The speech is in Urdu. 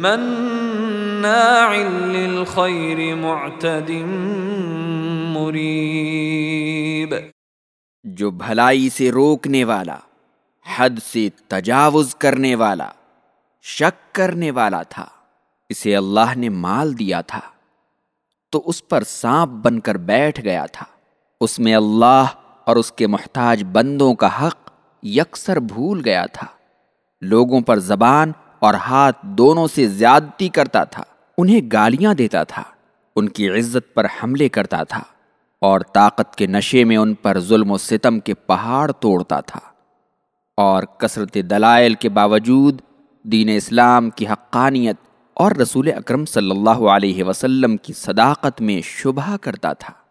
مناع للخير معتد مريب. جو بھلائی سے روکنے والا، حد سے تجاوز کرنے والا، شک کرنے والا تھا، اسے اللہ نے مال دیا تھا، تو اس پر سانپ بن کر بیٹھ گیا تھا۔ اس میں اللہ اور اس کے محتاج بندوں کا حق یکسر بھول گیا تھا۔ لوگوں پر زبان اور ہاتھ دونوں سے زیادتی کرتا تھا، انہیں گالیاں دیتا تھا، ان کی عزت پر حملے کرتا تھا، اور طاقت کے نشے میں ان پر ظلم و ستم کے پہاڑ توڑتا تھا۔ اور کثرت دلائل کے باوجود دین اسلام کی حقانیت اور رسول اکرم صلی اللہ علیہ وسلم کی صداقت میں شبہ کرتا تھا۔